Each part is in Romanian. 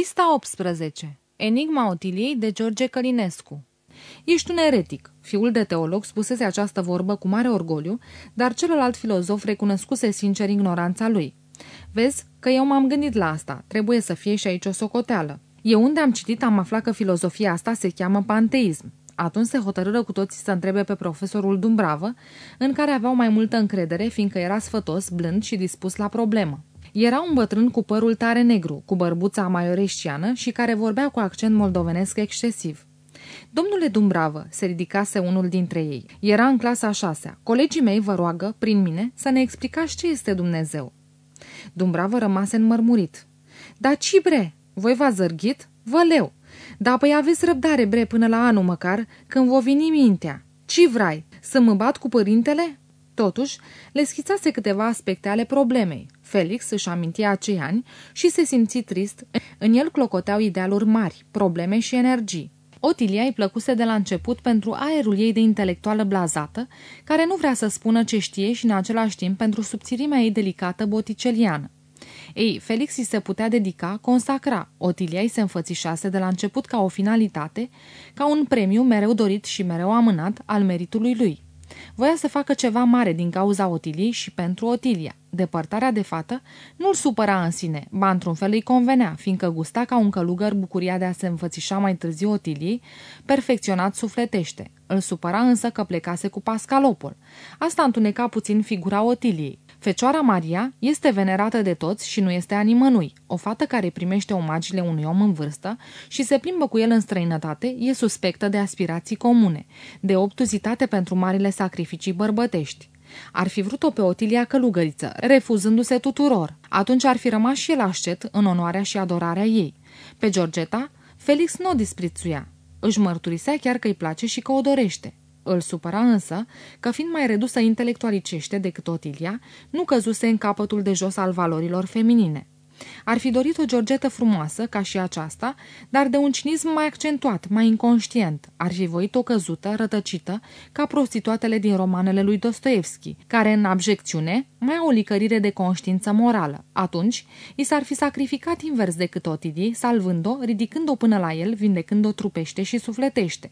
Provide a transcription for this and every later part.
Pista 18. Enigma Otiliei de George Călinescu Ești un eretic. Fiul de teolog spusese această vorbă cu mare orgoliu, dar celălalt filozof recunoscuse sincer ignoranța lui. Vezi că eu m-am gândit la asta, trebuie să fie și aici o socoteală. Eu unde am citit am aflat că filozofia asta se cheamă panteism. Atunci se hotărâră cu toții să întrebe pe profesorul Dumbravă, în care aveau mai multă încredere, fiindcă era sfătos, blând și dispus la problemă. Era un bătrân cu părul tare negru, cu bărbuța maioreștiană și care vorbea cu accent moldovenesc excesiv. Domnule Dumbravă, se ridicase unul dintre ei. Era în clasa a șasea. Colegii mei vă roagă, prin mine, să ne explicați ce este Dumnezeu. Dumbravă rămase înmărmurit. Da, ci bre, voi v-ați zărghit? Vă leu. Da, păi aveți răbdare, bre, până la anul măcar, când vă veni mintea. Ce vrei? Să mă bat cu părintele? Totuși, le schițase câteva aspecte ale problemei. Felix își amintia acei ani și se simți trist. În el clocoteau idealuri mari, probleme și energii. Otilia îi plăcuse de la început pentru aerul ei de intelectuală blazată, care nu vrea să spună ce știe și în același timp pentru subțirimea ei delicată boticeliană. Ei, Felix îi se putea dedica, consacra. Otilia îi se înfățișase de la început ca o finalitate, ca un premiu mereu dorit și mereu amânat al meritului lui. Voia să facă ceva mare din cauza Otiliei și pentru Otilia. Depărtarea de fată nu-l supăra în sine, ba într-un fel îi convenea, fiindcă gusta ca un călugăr bucuria de a se înfățișa mai târziu Otiliei, perfecționat sufletește. Îl supăra însă că plecase cu Pascalopol. Asta întuneca puțin figura Otiliei. Fecioara Maria este venerată de toți și nu este a nimănui. O fată care primește omagiile unui om în vârstă și se plimbă cu el în străinătate e suspectă de aspirații comune, de obtuzitate pentru marile sacrificii bărbătești. Ar fi vrut-o pe Otilia călugăriță, refuzându-se tuturor. Atunci ar fi rămas și el așcet în onoarea și adorarea ei. Pe Georgeta, Felix nu o disprețuia. Își mărturisea chiar că îi place și că o dorește. Îl supăra însă că, fiind mai redusă intelectualicește decât Otilia, nu căzuse în capătul de jos al valorilor feminine. Ar fi dorit o Georgetă frumoasă, ca și aceasta, dar de un cinism mai accentuat, mai inconștient. Ar fi voit o căzută, rătăcită, ca prostituatele din romanele lui Dostoevski, care, în abjecțiune, mai au o licărire de conștiință morală. Atunci, i s-ar fi sacrificat invers decât Otidii, salvând-o, ridicând-o până la el, vindecând-o trupește și sufletește.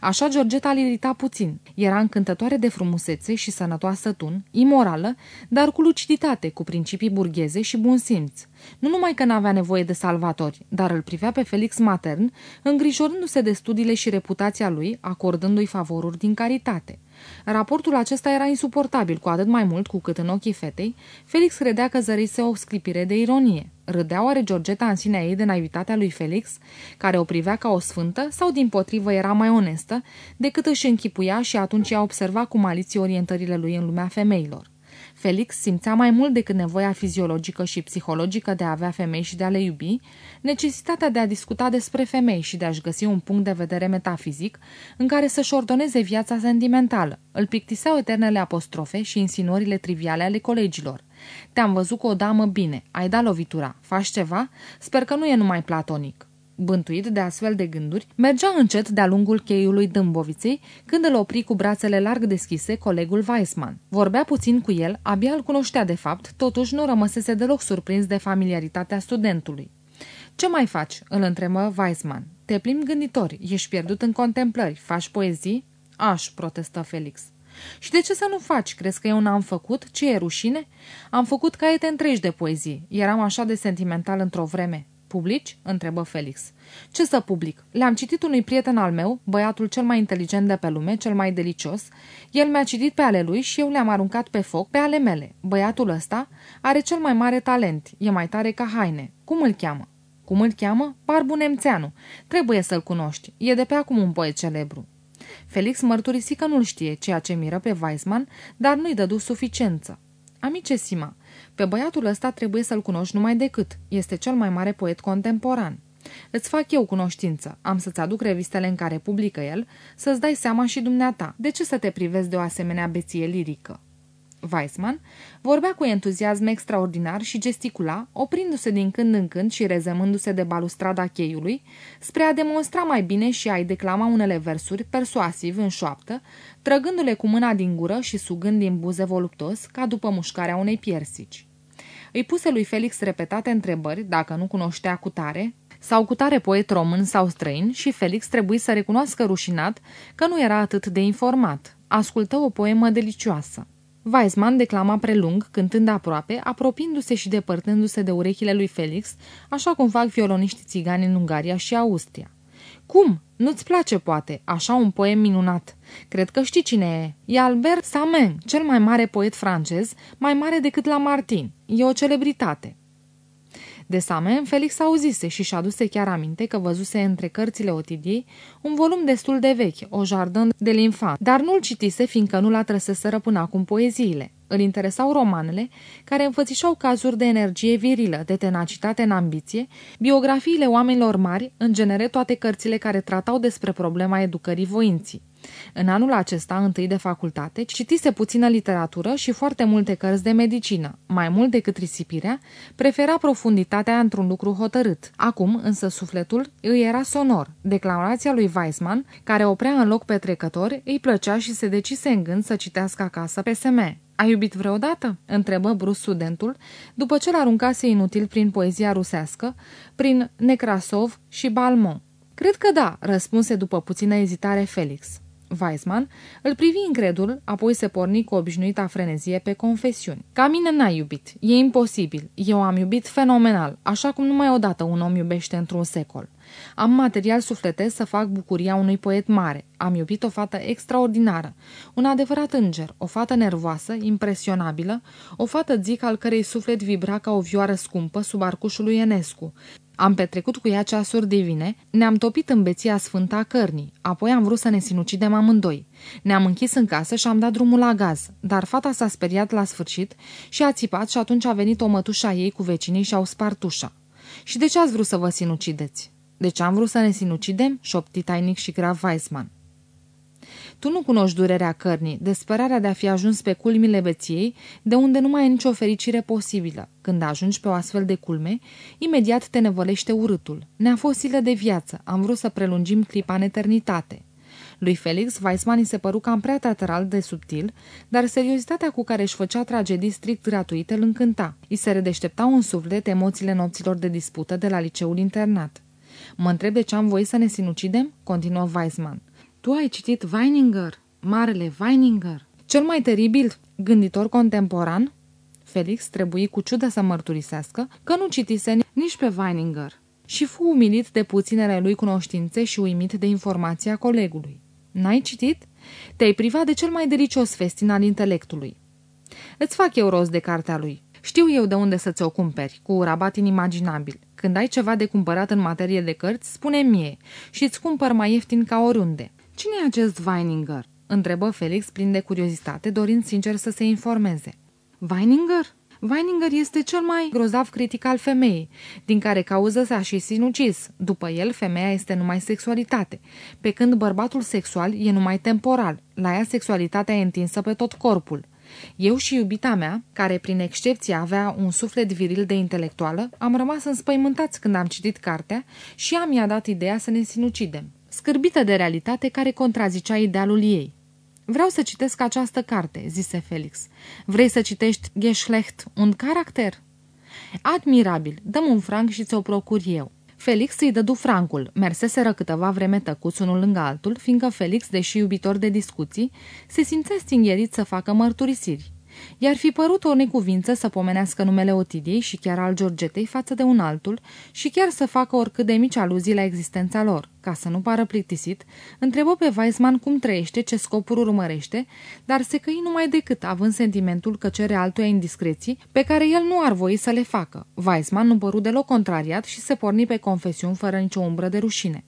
Așa Georgeta îl irita puțin. Era încântătoare de frumusețe și sănătoasă tun, imorală, dar cu luciditate, cu principii burgheze și bun simț. Nu numai că n-avea nevoie de salvatori, dar îl privea pe Felix matern, îngrijorându-se de studiile și reputația lui, acordându-i favoruri din caritate. Raportul acesta era insuportabil, cu atât mai mult cu cât în ochii fetei, Felix credea că zărise o sclipire de ironie. Râdea oare Georgeta în sinea ei de naivitatea lui Felix, care o privea ca o sfântă, sau din potrivă era mai onestă, decât își închipuia și atunci ea observa cu maliție orientările lui în lumea femeilor. Felix simțea mai mult decât nevoia fiziologică și psihologică de a avea femei și de a le iubi, necesitatea de a discuta despre femei și de a-și găsi un punct de vedere metafizic în care să-și ordoneze viața sentimentală. Îl plictiseau eternele apostrofe și insinuările triviale ale colegilor. Te-am văzut cu o damă bine, ai dat lovitura, faci ceva? Sper că nu e numai platonic bântuit de astfel de gânduri, mergea încet de-a lungul cheiului Dâmboviței, când îl opri cu brațele larg deschise colegul Weissman. Vorbea puțin cu el, abia îl cunoștea de fapt, totuși nu rămăsese deloc surprins de familiaritatea studentului. Ce mai faci?" îl întrebă Weissman. Te plimbi gânditori, ești pierdut în contemplări, faci poezii?" Aș, protestă Felix. Și de ce să nu faci? Crezi că eu n-am făcut? Ce e rușine? Am făcut caiete întregi de poezii. Eram așa de sentimental într-o vreme. Publici?" întrebă Felix. Ce să public? Le-am citit unui prieten al meu, băiatul cel mai inteligent de pe lume, cel mai delicios. El mi-a citit pe ale lui și eu le-am aruncat pe foc pe ale mele. Băiatul ăsta are cel mai mare talent, e mai tare ca haine. Cum îl cheamă? Cum îl cheamă? Barbu Nemțeanu. Trebuie să-l cunoști. E de pe acum un poet celebru. Felix mărturisi că nu-l știe, ceea ce miră pe Weisman, dar nu-i dădu suficiență. Amice Sima, pe băiatul ăsta trebuie să-l cunoști numai decât. Este cel mai mare poet contemporan. Îți fac eu cunoștință. Am să-ți aduc revistele în care publică el, să-ți dai seama și dumneata. De ce să te privezi de o asemenea beție lirică? Weissman vorbea cu entuziasm extraordinar și gesticula, oprindu-se din când în când și rezemându-se de balustrada cheiului, spre a demonstra mai bine și a-i declama unele versuri persuasiv în șoaptă, trăgându-le cu mâna din gură și sugând din buze voluptos, ca după mușcarea unei piersici. Îi puse lui Felix repetate întrebări, dacă nu cunoștea cu tare, sau cu tare poet român sau străin și Felix trebuie să recunoască rușinat că nu era atât de informat. Ascultă o poemă delicioasă. Weizmann declama prelung, cântând aproape, apropiindu-se și depărtându-se de urechile lui Felix, așa cum fac violoniștii țigani în Ungaria și Austria. Cum? Nu-ți place, poate, așa un poem minunat. Cred că știi cine e. E Albert Samen, cel mai mare poet francez, mai mare decât la Martin. E o celebritate. De Samen, Felix auzise și și-a aduse chiar aminte că văzuse între cărțile Otidiei un volum destul de vechi, o Jardin de l'Infant, dar nu-l citise fiindcă nu l-a trăseseră până acum poeziile. Îl interesau romanele care înfățișau cazuri de energie virilă, de tenacitate în ambiție, biografiile oamenilor mari, în genere toate cărțile care tratau despre problema educării voinții. În anul acesta, întâi de facultate, citise puțină literatură și foarte multe cărți de medicină. Mai mult decât risipirea, prefera profunditatea într-un lucru hotărât. Acum, însă, sufletul îi era sonor. Declarația lui Weissman, care oprea în loc pe trecători, îi plăcea și se decise în gând să citească acasă pe seme. Ai iubit vreodată?" întrebă brus studentul, după ce l-aruncase inutil prin poezia rusească, prin Necrasov și Balmont. Cred că da," răspunse după puțină ezitare Felix. Weisman îl privi incredul, apoi se porni cu obișnuita frenezie pe confesiuni. Ca mine n-ai iubit. E imposibil. Eu am iubit fenomenal, așa cum numai odată un om iubește într-un secol. Am material sufletesc să fac bucuria unui poet mare. Am iubit o fată extraordinară, un adevărat înger, o fată nervoasă, impresionabilă, o fată zic al cărei suflet vibra ca o vioară scumpă sub arcușul lui Enescu. Am petrecut cu ea ceasuri divine, ne-am topit în beția sfântă a cărnii, apoi am vrut să ne sinucidem amândoi. Ne-am închis în casă și am dat drumul la gaz, dar fata s-a speriat la sfârșit și a țipat și atunci a venit o mătușa ei cu vecinii și au spart ușa. Și de ce ați vrut să vă sinucideți? De ce am vrut să ne sinucidem? șopti tainic și grav Weissman. Tu nu cunoști durerea cărnii, desperarea de a fi ajuns pe culmile beției, de unde nu mai e nicio fericire posibilă. Când ajungi pe o astfel de culme, imediat te nevălește urâtul. Ne-a fost silă de viață, am vrut să prelungim clipa în eternitate. Lui Felix, Weissman îi se păru cam prea teatral de subtil, dar seriozitatea cu care își făcea tragedii strict gratuite îl încânta. I se redeșteptau în suflet emoțiile nopților de dispută de la liceul internat. Mă întreb de ce am voie să ne sinucidem?" continuă Weissman. Tu ai citit Weininger, marele Weininger, cel mai teribil gânditor contemporan? Felix trebuie cu ciudă să mărturisească că nu citise nici pe Weininger și fu umilit de puținele lui cunoștințe și uimit de informația colegului. N-ai citit? Te-ai privat de cel mai delicios festin al intelectului. Îți fac eu rost de cartea lui. Știu eu de unde să ți-o cumperi, cu rabat inimaginabil. Când ai ceva de cumpărat în materie de cărți, spune mie și îți cumpăr mai ieftin ca oriunde. Cine e acest Weininger?" întrebă Felix plin de curiozitate, dorind sincer să se informeze. Weininger? Weininger este cel mai grozav critic al femeii, din care cauză s-a și sinucis. După el, femeia este numai sexualitate, pe când bărbatul sexual e numai temporal. La ea sexualitatea e întinsă pe tot corpul. Eu și iubita mea, care prin excepție avea un suflet viril de intelectuală, am rămas înspăimântați când am citit cartea și am i-a dat ideea să ne sinucidem scârbită de realitate care contrazicea idealul ei. Vreau să citesc această carte, zise Felix. Vrei să citești Geschlecht un caracter? Admirabil, dăm un franc și ți-o procur eu. Felix îi dădu francul. Merseseră câteva vreme tăcuți unul lângă altul, fiindcă Felix, deși iubitor de discuții, se simțea stingherit să facă mărturisiri. I-ar fi părut o necuvință să pomenească numele Otidiei și chiar al Georgetei față de un altul și chiar să facă oricât de mici aluzii la existența lor. Ca să nu pară plictisit, întrebă pe Weisman cum trăiește, ce scopuri urmărește, dar se căi numai decât având sentimentul că cere altuia indiscreții pe care el nu ar voi să le facă. Weisman nu păru deloc contrariat și se porni pe confesiuni fără nicio umbră de rușine.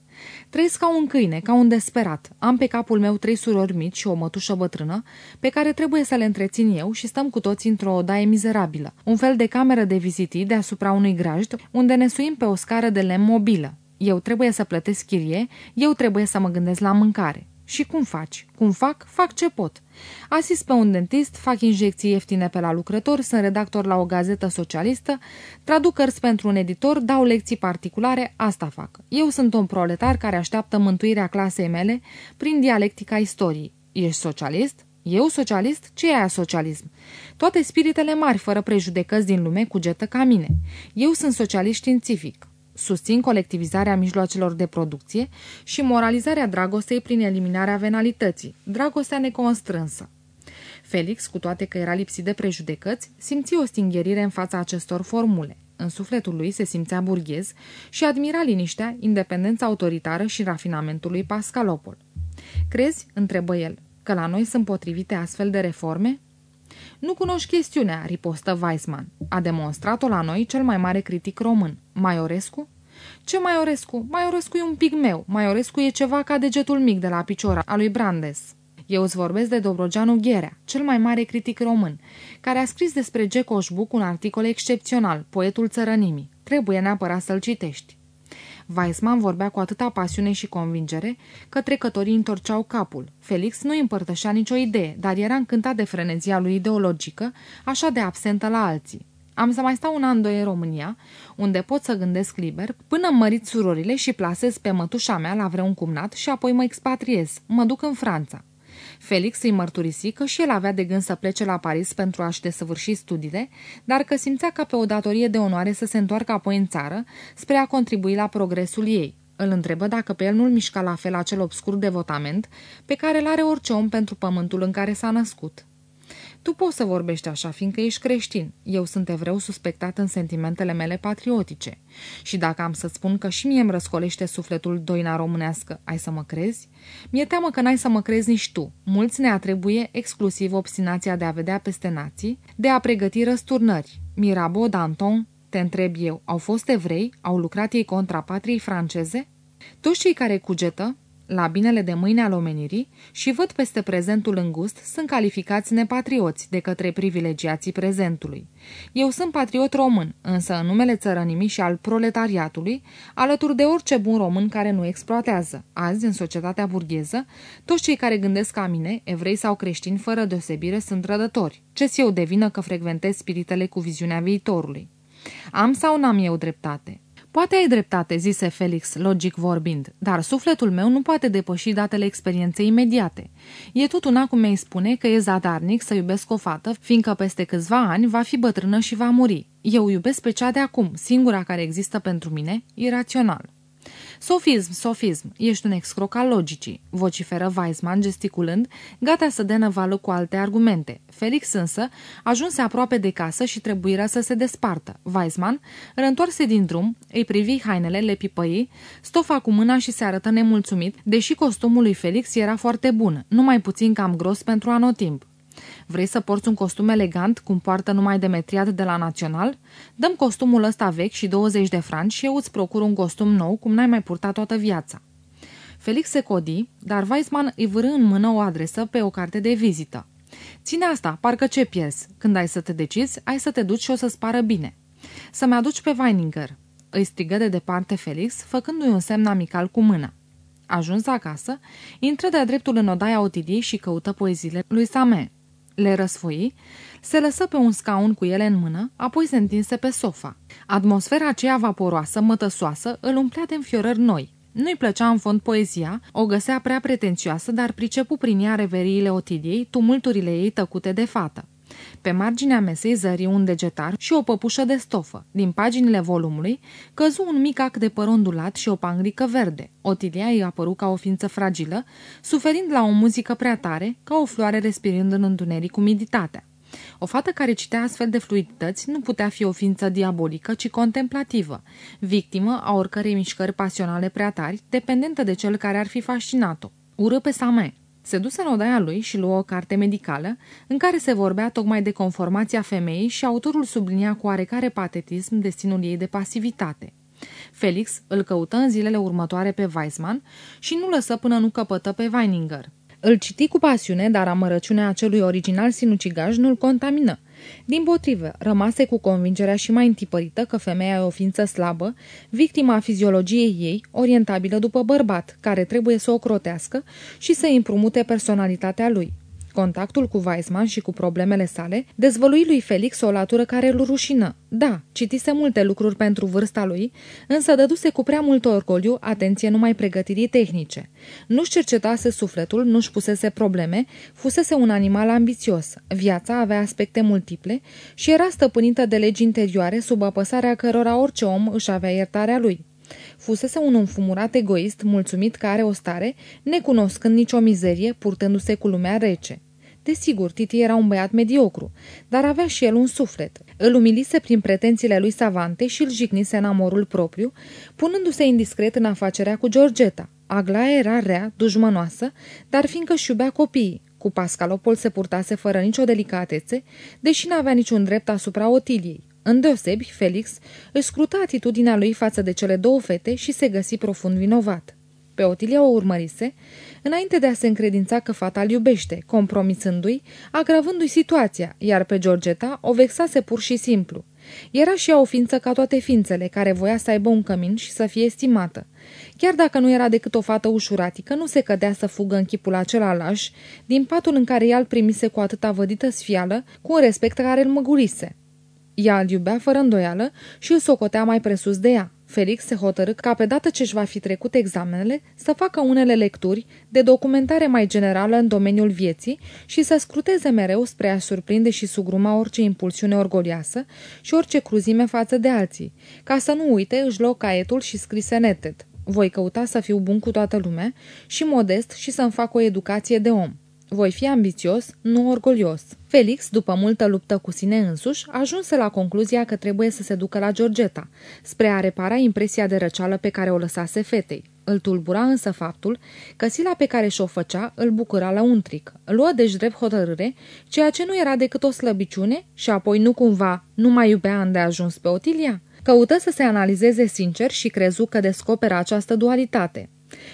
Trăiesc ca un câine, ca un desperat. Am pe capul meu trei surori mici și o mătușă bătrână, pe care trebuie să le întrețin eu și stăm cu toți într-o odaie mizerabilă. Un fel de cameră de vizitii deasupra unui grajd, unde ne suim pe o scară de lemn mobilă. Eu trebuie să plătesc chirie, eu trebuie să mă gândesc la mâncare. Și cum faci? Cum fac? Fac ce pot. Asist pe un dentist, fac injecții ieftine pe la lucrători, sunt redactor la o gazetă socialistă, traduc cărți pentru un editor, dau lecții particulare, asta fac. Eu sunt un proletar care așteaptă mântuirea clasei mele prin dialectica istoriei. Ești socialist? Eu socialist? Ce e socialism? Toate spiritele mari, fără prejudecăți din lume, cugetă ca mine. Eu sunt socialist științific. Susțin colectivizarea mijloacelor de producție și moralizarea dragostei prin eliminarea venalității, dragostea neconstrânsă. Felix, cu toate că era lipsit de prejudecăți, simți o stingherire în fața acestor formule. În sufletul lui se simțea burghez și admira liniștea, independența autoritară și rafinamentul lui Pascalopol. Crezi, întrebă el, că la noi sunt potrivite astfel de reforme? Nu cunoști chestiunea, ripostă Weisman. A demonstrat-o la noi cel mai mare critic român, Maiorescu? Ce Maiorescu? Maiorescu e un pigmeu. Maiorescu e ceva ca degetul mic de la picior al lui Brandes. Eu îți vorbesc de Dobrogeanu Gherea, cel mai mare critic român, care a scris despre Gecoșbuc un articol excepțional, poetul țărănimii. Trebuie neapărat să-l citești. Weissman vorbea cu atâta pasiune și convingere că trecătorii întorceau capul. Felix nu împărtășea nicio idee, dar era încântat de frenezia lui ideologică, așa de absentă la alții. Am să mai stau un an, doi în România, unde pot să gândesc liber, până mărit surorile și plasez pe mătușa mea la vreun cumnat și apoi mă expatriez. Mă duc în Franța. Felix îi mărturisi că și el avea de gând să plece la Paris pentru a-și desăvârși studiile, dar că simțea ca pe o datorie de onoare să se întoarcă apoi în țară spre a contribui la progresul ei. Îl întrebă dacă pe el nu-l mișca la fel acel obscur devotament pe care îl are orice om pentru pământul în care s-a născut. Tu poți să vorbești așa, fiindcă ești creștin. Eu sunt evreu suspectat în sentimentele mele patriotice. Și dacă am să spun că și mie îmi răscolește sufletul doina românească, ai să mă crezi? Mi-e teamă că n-ai să mă crezi nici tu. Mulți ne atribuie exclusiv obstinația de a vedea peste nații, de a pregăti răsturnări. Mirabeau, Danton, te întreb eu, au fost evrei? Au lucrat ei contra patriei franceze? Toți cei care cugetă la binele de mâine al omenirii și văd peste prezentul îngust, sunt calificați nepatrioți de către privilegiații prezentului. Eu sunt patriot român, însă în numele țărănimii și al proletariatului, alături de orice bun român care nu exploatează. Azi, în societatea burgheză, toți cei care gândesc ca mine, evrei sau creștini, fără deosebire, sunt rădători. Ce eu devină că frecventez spiritele cu viziunea viitorului? Am sau n-am eu dreptate? Poate ai dreptate, zise Felix, logic vorbind, dar sufletul meu nu poate depăși datele experienței imediate. E tot una cum mi-ai spune că e zadarnic să iubesc o fată, fiindcă peste câțiva ani va fi bătrână și va muri. Eu iubesc pe cea de acum, singura care există pentru mine, irațional. Sofism, sofism, ești un excroc al logicii, vociferă Weisman gesticulând, gata să dea năvală cu alte argumente. Felix însă ajunse aproape de casă și trebuirea să se despartă. Weisman întoarse din drum, îi privi hainele, le pipăi, stofa cu mâna și se arătă nemulțumit, deși costumul lui Felix era foarte bun, numai puțin cam gros pentru anotimp. Vrei să porți un costum elegant, cum poartă numai Demetriat de la Național? Dăm costumul ăsta vechi și 20 de franci și eu îți procur un costum nou, cum n-ai mai purtat toată viața. Felix se codi, dar Weissman îi vârâ în mână o adresă pe o carte de vizită. Ține asta, parcă ce pierzi. Când ai să te decizi, ai să te duci și o să-ți pară bine. Să-mi aduci pe Weininger. Îi strigă de departe Felix, făcându-i un semn amical cu mâna. Ajuns acasă, intră de-a dreptul în odaia Otiliei și căută poeziile lui Samen le răsfoi, se lăsă pe un scaun cu ele în mână, apoi se întinse pe sofa. Atmosfera aceea vaporoasă, mătăsoasă, îl umplea de înfiorări noi. Nu-i plăcea în fond poezia, o găsea prea pretențioasă, dar pricepu prin ea reveriile Otidiei, tumulturile ei tăcute de fată. Pe marginea mesei zări un degetar și o păpușă de stofă. Din paginile volumului căzu un mic ac de păr ondulat și o pangrică verde. Otilia îi apăru ca o ființă fragilă, suferind la o muzică prea tare, ca o floare respirând în întuneric umiditatea. O fată care citea astfel de fluidități nu putea fi o ființă diabolică, ci contemplativă, victimă a oricărei mișcări pasionale prea tari, dependentă de cel care ar fi fascinat-o. Ură pe Same. Se duse în odaia lui și luă o carte medicală în care se vorbea tocmai de conformația femeii și autorul sublinia cu oarecare patetism destinul ei de pasivitate. Felix îl căută în zilele următoare pe Weisman și nu lăsă până nu căpătă pe Weininger. Îl citi cu pasiune, dar amărăciunea acelui original sinucigaj nu-l contamină. Din potrivă, rămase cu convingerea și mai întipărită că femeia e o ființă slabă, victima fiziologiei ei, orientabilă după bărbat, care trebuie să o crotească și să împrumute personalitatea lui. Contactul cu Weissman și cu problemele sale dezvălui lui Felix o latură care îl rușină. Da, citise multe lucruri pentru vârsta lui, însă dăduse cu prea mult orgoliu atenție numai pregătirii tehnice. Nu-și cercetase sufletul, nu-și pusese probleme, fusese un animal ambițios. Viața avea aspecte multiple și era stăpânită de legi interioare sub apăsarea cărora orice om își avea iertarea lui. Fusese un înfumurat egoist, mulțumit că are o stare, necunoscând nicio mizerie, purtându-se cu lumea rece. Desigur, Titi era un băiat mediocru, dar avea și el un suflet. Îl umilise prin pretențiile lui savante și îl jignise în amorul propriu, punându-se indiscret în afacerea cu Georgeta. Aglaia era rea, dușmănoasă, dar fiindcă și iubea copiii, cu Pascalopol se purtase fără nicio delicatețe, deși n-avea niciun drept asupra Otiliei. Îndeosebi, Felix își scruta atitudinea lui față de cele două fete și se găsi profund vinovat. Pe Otilia o urmărise, înainte de a se încredința că fata îl iubește, compromisându-i, agravându-i situația, iar pe Georgeta o vexase pur și simplu. Era și ea o ființă ca toate ființele, care voia să aibă un cămin și să fie estimată. Chiar dacă nu era decât o fată ușuratică, nu se cădea să fugă în chipul acela laș, din patul în care ea îl primise cu atâta vădită sfială, cu un respect care îl măgurise. Ea îl iubea fără îndoială și îl socotea mai presus de ea. Felix se hotărâ ca pe dată ce își va fi trecut examenele să facă unele lecturi de documentare mai generală în domeniul vieții și să scruteze mereu spre a surprinde și sugruma orice impulsiune orgolioasă și orice cruzime față de alții. Ca să nu uite, își luă caietul și scrise neted. Voi căuta să fiu bun cu toată lumea și modest și să-mi fac o educație de om. Voi fi ambițios, nu orgolios. Felix, după multă luptă cu sine însuși, ajunse la concluzia că trebuie să se ducă la Georgeta, spre a repara impresia de răceală pe care o lăsase fetei. Îl tulbura însă faptul că sila pe care și-o făcea îl bucura la un tric. Luă deci drept hotărâre, ceea ce nu era decât o slăbiciune și apoi nu cumva nu mai iubea îndeajuns pe Otilia? Căută să se analizeze sincer și crezu că descoperă această dualitate.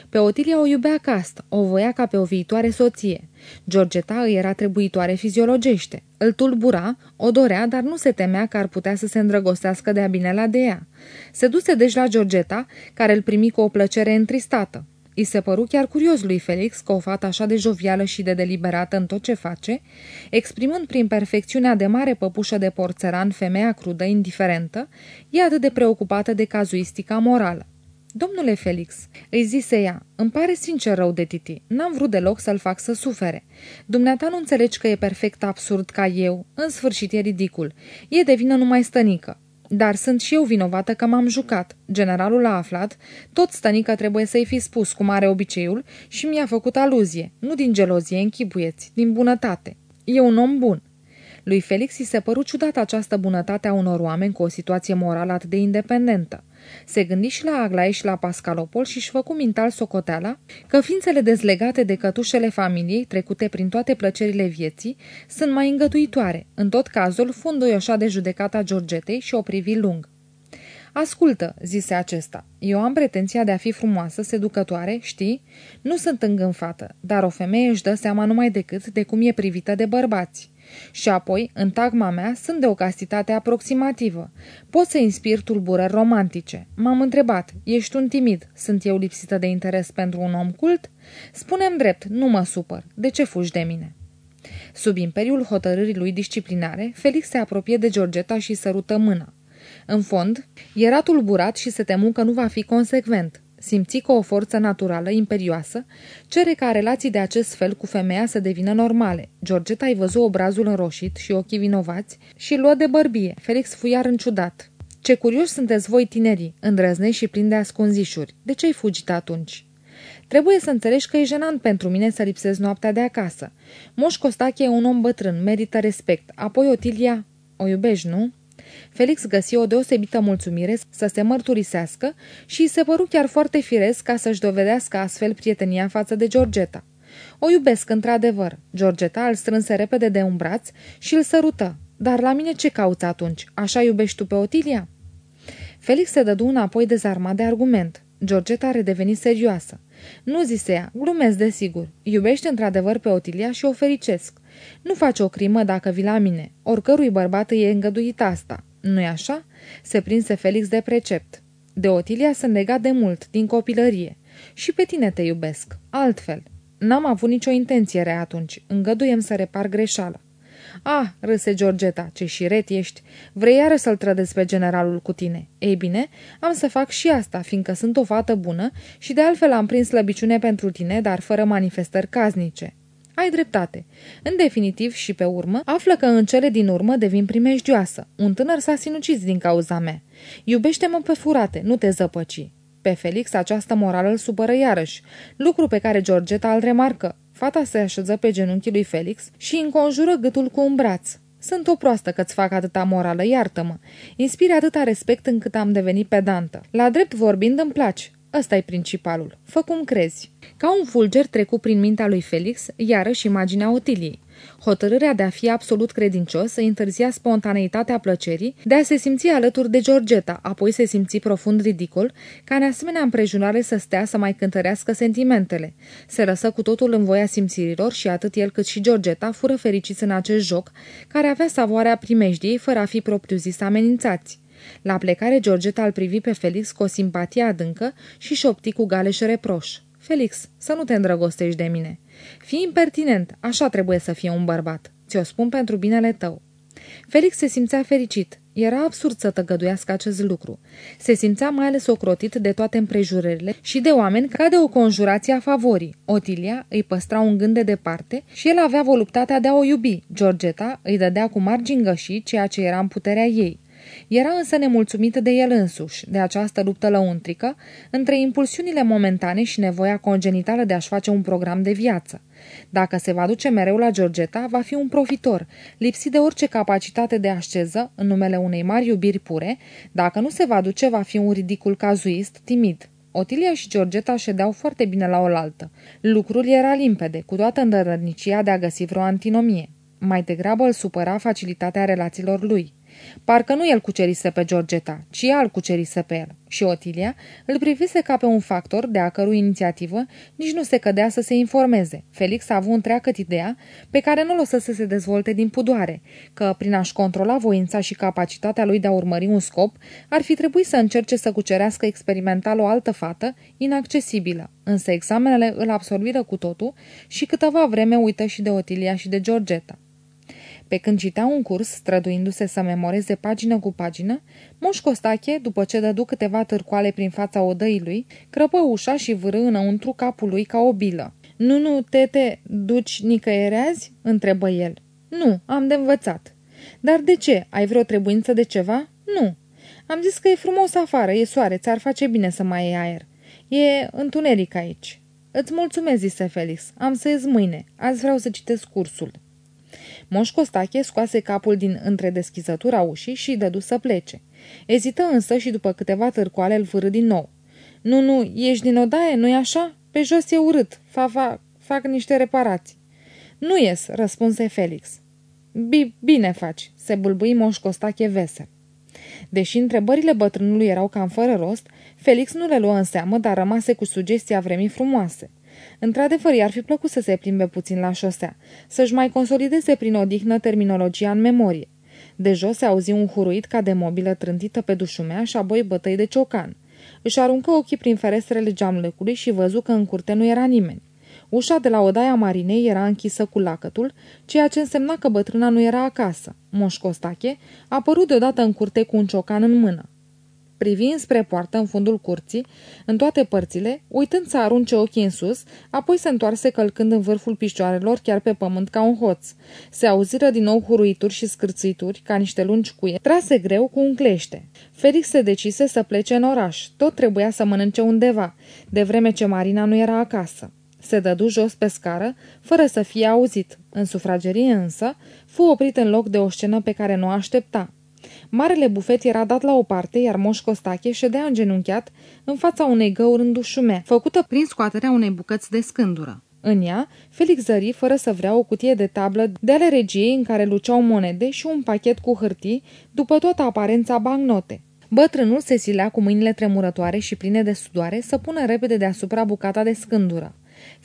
Pe Otilia o iubea cast, o voia ca pe o viitoare soție. Georgeta îi era trebuitoare fiziologește. Îl tulbura, o dorea, dar nu se temea că ar putea să se îndrăgostească de-a binela de ea. Se duse deci la Georgeta, care îl primi cu o plăcere întristată. I se păru chiar curios lui Felix că o fată așa de jovială și de deliberată în tot ce face, exprimând prin perfecțiunea de mare păpușă de porțeran femeia crudă, indiferentă, e atât de preocupată de cazuistica morală. Domnule Felix, îi zise ea, îmi pare sincer rău de Titi. N-am vrut deloc să-l fac să sufere. Dumneata nu înțelegi că e perfect absurd ca eu. În sfârșit e ridicul. E de vină numai stănică. Dar sunt și eu vinovată că m-am jucat. Generalul a aflat, tot stănică trebuie să-i fi spus cum are obiceiul și mi-a făcut aluzie. Nu din gelozie, închipuieți, din bunătate. E un om bun. Lui Felix îi se păru ciudată această bunătate a unor oameni cu o situație morală atât de independentă. Se gândi și la Aglaie și la Pascalopol și își făcu mintal socoteala că ființele dezlegate de cătușele familiei, trecute prin toate plăcerile vieții, sunt mai îngăduitoare, în tot cazul fundui așa de judecata Georgetei și o privi lung. Ascultă, zise acesta, eu am pretenția de a fi frumoasă, seducătoare, știi? Nu sunt îngânfată, dar o femeie își dă seama numai decât de cum e privită de bărbați. Și apoi, în tagma mea, sunt de o castitate aproximativă. Pot să inspir tulburări romantice. M-am întrebat, ești un timid, sunt eu lipsită de interes pentru un om cult? Spunem drept, nu mă supăr. De ce fugi de mine? Sub imperiul hotărârii lui disciplinare, Felix se apropie de Georgeta și sărută mâna. În fond, era tulburat și se temu că nu va fi consecvent simți că o forță naturală, imperioasă, cere ca relații de acest fel cu femeia să devină normale. Georgeta ai văzut obrazul înroșit și ochii vinovați și luă de bărbie. Felix fu iar înciudat. Ce curioși sunteți voi tinerii, îndrăznești și plini de ascunzișuri. De ce ai fugit atunci?" Trebuie să înțelegi că e jenant pentru mine să lipsesc noaptea de acasă. Moș Costache e un om bătrân, merită respect. Apoi Otilia... O iubești, nu?" Felix găsi o deosebită mulțumire să se mărturisească și îi se păru chiar foarte firesc ca să-și dovedească astfel prietenia față de Georgeta. O iubesc într-adevăr. Georgeta îl strânse repede de un braț și îl sărută. Dar la mine ce cauți atunci? Așa iubești tu pe Otilia? Felix se dădu înapoi dezarmat de argument. Georgeta redevenit serioasă. Nu zise ea, glumesc desigur. Iubește într-adevăr pe Otilia și o fericesc. Nu faci o crimă dacă vii la mine. Oricărui bărbat e îngăduit asta. Nu-i așa? Se prinse Felix de precept. De Otilia sunt legat de mult, din copilărie. Și pe tine te iubesc. Altfel. N-am avut nicio intenție rea atunci. Îngăduiem să repar greșeala. Ah, râse Georgeta, ce șiret ești. Vrei iară să-l trădezi pe generalul cu tine. Ei bine, am să fac și asta, fiindcă sunt o fată bună și de altfel am prins slăbiciune pentru tine, dar fără manifestări caznice. Ai dreptate. În definitiv și pe urmă, află că în cele din urmă devin primejdioasă. Un tânăr s-a sinucis din cauza mea. Iubește-mă pe furate, nu te zăpăci. Pe Felix această morală îl supără iarăși, lucru pe care Georgeta îl remarcă. Fata se așeză pe genunchii lui Felix și înconjură gâtul cu un braț. Sunt o proastă că-ți fac atâta morală, iartă-mă. Inspiri atâta respect încât am devenit pedantă. La drept vorbind îmi place. Ăsta e principalul. Fă cum crezi. Ca un fulger trecu prin mintea lui Felix, iarăși imaginea Otiliei. Hotărârea de a fi absolut credincios îi întârzia spontaneitatea plăcerii de a se simți alături de Georgeta, apoi se simți profund ridicol, ca în asemenea împrejurare să stea să mai cântărească sentimentele. Se lăsă cu totul în voia simțirilor și atât el cât și Georgeta fură fericiți în acest joc, care avea savoarea primejdiei fără a fi propriu-zis amenințați. La plecare, Georgeta îl privi pe Felix cu o simpatie adâncă și șopti cu galeș reproș. Felix, să nu te îndrăgostești de mine. Fii impertinent, așa trebuie să fie un bărbat. Ți-o spun pentru binele tău. Felix se simțea fericit. Era absurd să tăgăduiască acest lucru. Se simțea mai ales ocrotit de toate împrejurările și de oameni ca de o conjurație a favorii. Otilia îi păstra un gând de departe și el avea voluptatea de a o iubi. Georgeta îi dădea cu margini gășii ceea ce era în puterea ei. Era însă nemulțumită de el însuși, de această luptă lăuntrică, între impulsiunile momentane și nevoia congenitală de a-și face un program de viață. Dacă se va duce mereu la Georgeta, va fi un profitor, lipsit de orice capacitate de asceză, în numele unei mari iubiri pure, dacă nu se va duce, va fi un ridicul cazuist, timid. Otilia și Georgeta ședeau foarte bine la oaltă. Lucrul era limpede, cu toată îndărădnicia de a găsi vreo antinomie. Mai degrabă îl supăra facilitatea relațiilor lui. Parcă nu el cucerise pe Georgeta, ci ea îl cucerise pe el. Și Otilia îl privise ca pe un factor de a cărui inițiativă nici nu se cădea să se informeze. Felix a avut întreagăt ideea pe care nu l-o să se dezvolte din pudoare, că prin a-și controla voința și capacitatea lui de a urmări un scop, ar fi trebuit să încerce să cucerească experimental o altă fată inaccesibilă. Însă examenele îl absorviră cu totul și câteva vreme uită și de Otilia și de Georgeta. Pe când citea un curs, străduindu-se să memoreze pagină cu pagină, Moș Costache, după ce dădu câteva târcoale prin fața odăii lui, crăpă ușa și vârâ înăuntru capul lui ca o bilă. Nu, nu, tete, duci nicăieri azi?" întrebă el. Nu, am de învățat." Dar de ce? Ai vreo trebuință de ceva?" Nu." Am zis că e frumos afară, e soare, ți-ar face bine să mai iei aer. E întuneric aici." Îți mulțumesc, zise Felix. Am să ies mâine. Azi vreau să citesc cursul. Moș Costache scoase capul din între deschizătura ușii și îi dădu să plece. Ezită însă și după câteva târcoale îl fără din nou. Nu, nu, ești din odaie, nu-i așa? Pe jos e urât. Fa, fa, fac niște reparații. Nu ies, răspunse Felix. Bine faci, se bâlbâi Moș Costache vesel. Deși întrebările bătrânului erau cam fără rost, Felix nu le luă în seamă, dar rămase cu sugestia vremii frumoase. Într-adevăr, i-ar fi plăcut să se plimbe puțin la șosea, să-și mai consolideze prin odihnă terminologia în memorie. De jos se auzi un huruit ca de mobilă trântită pe dușumea și apoi bătăi de ciocan. Își aruncă ochii prin ferestrele geamlăcului și văzu că în curte nu era nimeni. Ușa de la odaia marinei era închisă cu lacătul, ceea ce însemna că bătrâna nu era acasă. Moș Costache a apărut deodată în curte cu un ciocan în mână privind spre poartă în fundul curții, în toate părțile, uitând să arunce ochii în sus, apoi se întoarse călcând în vârful picioarelor chiar pe pământ ca un hoț. Se auziră din nou huruituri și scârțituri, ca niște lungi cuie, trase greu cu un clește. Felix se decise să plece în oraș. Tot trebuia să mănânce undeva, de vreme ce Marina nu era acasă. Se dădu jos pe scară, fără să fie auzit. În sufragerie însă, fu oprit în loc de o scenă pe care nu o aștepta. Marele bufet era dat la o parte, iar Moș Costache ședea îngenunchiat în fața unei găuri îndușume, făcută prin scoaterea unei bucăți de scândură. În ea, Felix zări, fără să vrea, o cutie de tablă de ale regiei în care luceau monede și un pachet cu hârtii, după toată aparența bancnote. Bătrânul se silea cu mâinile tremurătoare și pline de sudoare să pună repede deasupra bucata de scândură.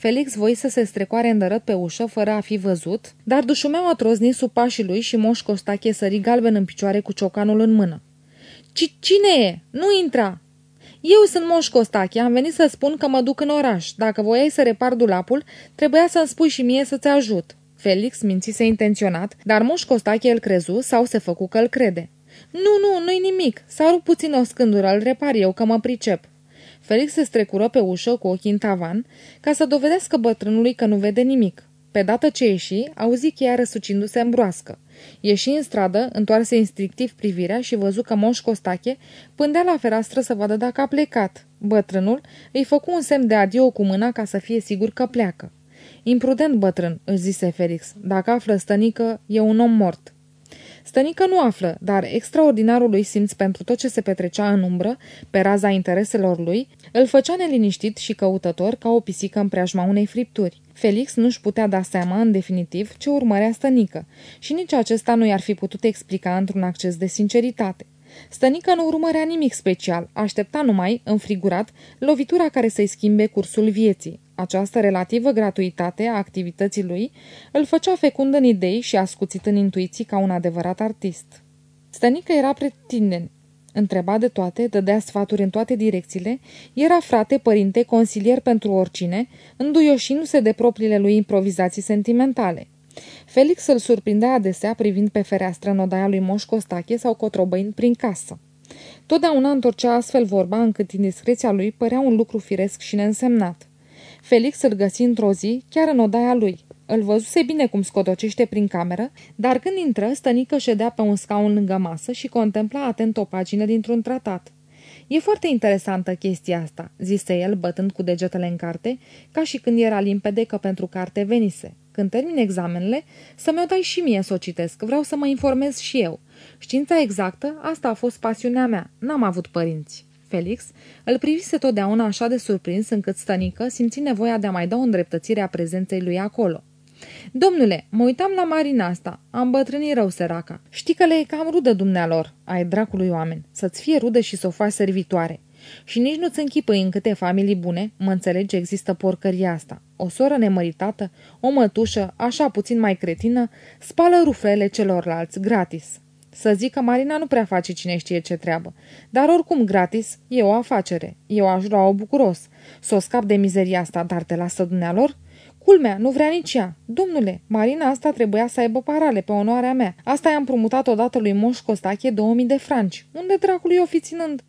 Felix voi să se strecoare îndărât pe ușă, fără a fi văzut, dar dușumeau a trozni sub pașii lui și moș Costache sări galben în picioare cu ciocanul în mână. Cine e? Nu intra!" Eu sunt Moș Costache, am venit să spun că mă duc în oraș. Dacă voiai să repar dulapul, trebuia să-mi spui și mie să-ți ajut." Felix mințise intenționat, dar Moș Costache îl crezu sau se făcu că îl crede. Nu, nu, nu-i nimic. S-a rupt puțin o scândură, îl repar eu, că mă pricep." Felix se strecură pe ușă cu ochii în tavan ca să dovedească bătrânului că nu vede nimic. Pe dată ce ieși, auzi cheia răsucindu-se în broască. Ieși în stradă, întoarse instinctiv privirea și văzu că Moș Costache pândea la fereastră să vadă dacă a plecat. Bătrânul îi făcu un semn de adio cu mâna ca să fie sigur că pleacă. Imprudent bătrân, își zise Felix. Dacă află stănică, e un om mort. Stănică nu află, dar extraordinarul lui simț pentru tot ce se petrecea în umbră, pe raza intereselor lui, îl făcea neliniștit și căutător ca o pisică în preajma unei fripturi. Felix nu-și putea da seama, în definitiv, ce urmărea stănică și nici acesta nu i-ar fi putut explica într-un acces de sinceritate. Stănică nu urmărea nimic special, aștepta numai, înfrigurat, lovitura care să-i schimbe cursul vieții. Această relativă gratuitate a activității lui îl făcea fecund în idei și ascuțit în intuiții ca un adevărat artist. Stănică era pretindent, întreba de toate, dădea sfaturi în toate direcțiile, era frate, părinte, consilier pentru oricine, înduioșindu-se de propriile lui improvizații sentimentale. Felix îl surprindea adesea privind pe fereastră în odaia lui Moș Costache sau cotrobăind prin casă. Totdeauna întorcea astfel vorba încât indiscreția lui părea un lucru firesc și neînsemnat. Felix îl găsi într-o zi, chiar în odaia lui. Îl văzuse bine cum scotocește prin cameră, dar când intră, stănică ședea pe un scaun lângă masă și contempla atent o pagină dintr-un tratat. E foarte interesantă chestia asta," zise el, bătând cu degetele în carte, ca și când era limpede că pentru carte venise. Când termin examenele, să mi-o dai și mie să o citesc, vreau să mă informez și eu. Știința exactă, asta a fost pasiunea mea, n-am avut părinți." Felix îl privise totdeauna așa de surprins încât stănică simți nevoia de a mai da o îndreptățire a prezenței lui acolo. Domnule, mă uitam la Marina asta. Am bătrânit rău, săraca. Știi că le e cam rudă dumnealor, ai dracului oameni, să-ți fie rudă și să o faci servitoare. Și nici nu-ți închipăi în câte familii bune, mă înțelegi, există porcăria asta. O soră nemăritată, o mătușă, așa puțin mai cretină, spală ruflele celorlalți, gratis. Să zic că Marina nu prea face cine știe ce treabă. Dar oricum gratis, e o afacere. Eu aș lua-o bucuros. Să o scap de mizeria asta, dar te lasă dumnealor? Culmea, nu vrea nici ea. Domnule, Marina asta trebuia să aibă parale pe onoarea mea. Asta i-am promutat odată lui Moș Costache 2000 de franci. Unde dracului o fi ținând?